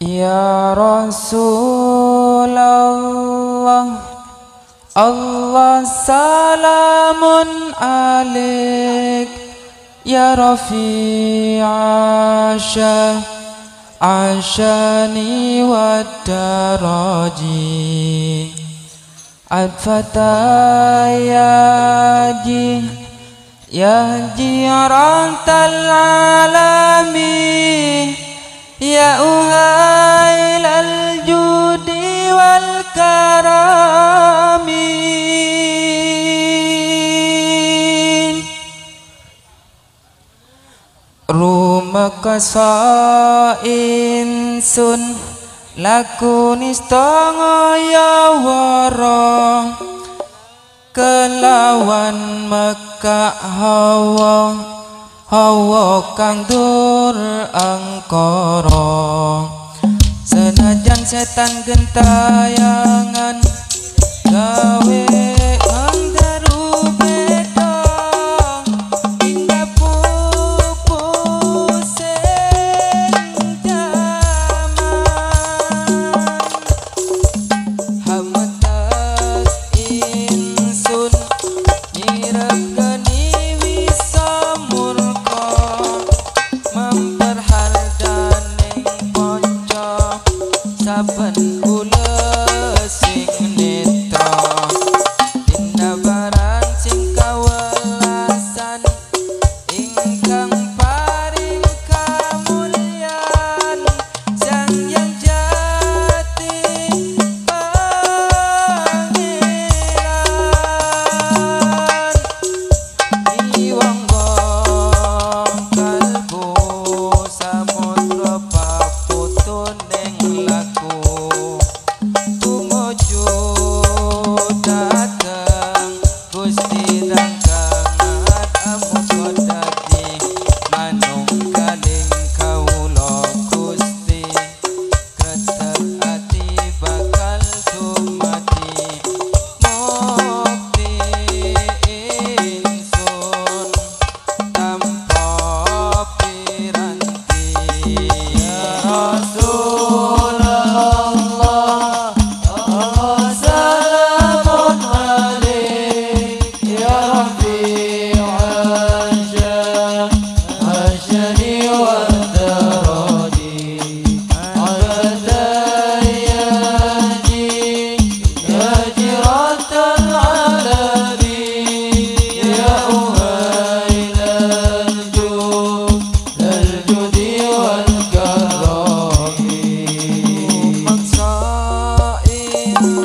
يا رسول الله الله سلام عليك. يا رفيع عشا عشاني والدرجي الفتى يهدي يهدي رانت العالمين Rumah kasainsun Laku nistongo ya waro Kelawan meka hawa Hawa kang dur angkara. Senajan setan gentayangan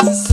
Jesus.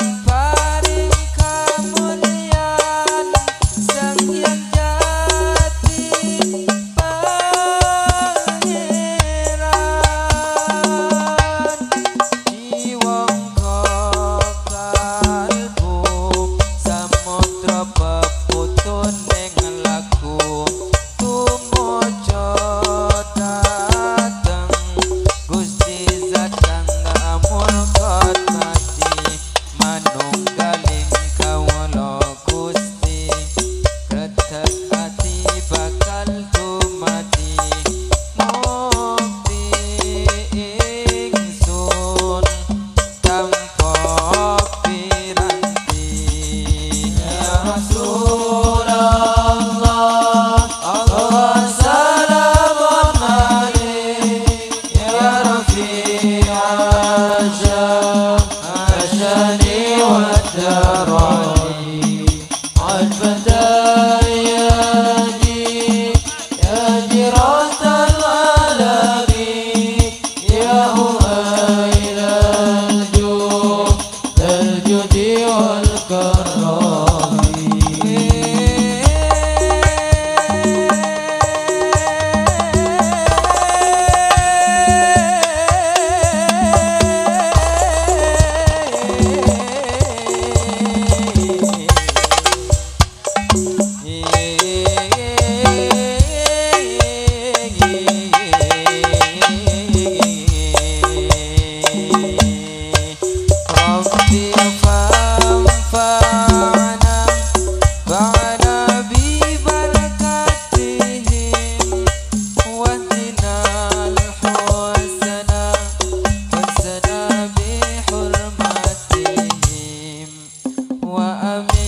والكرم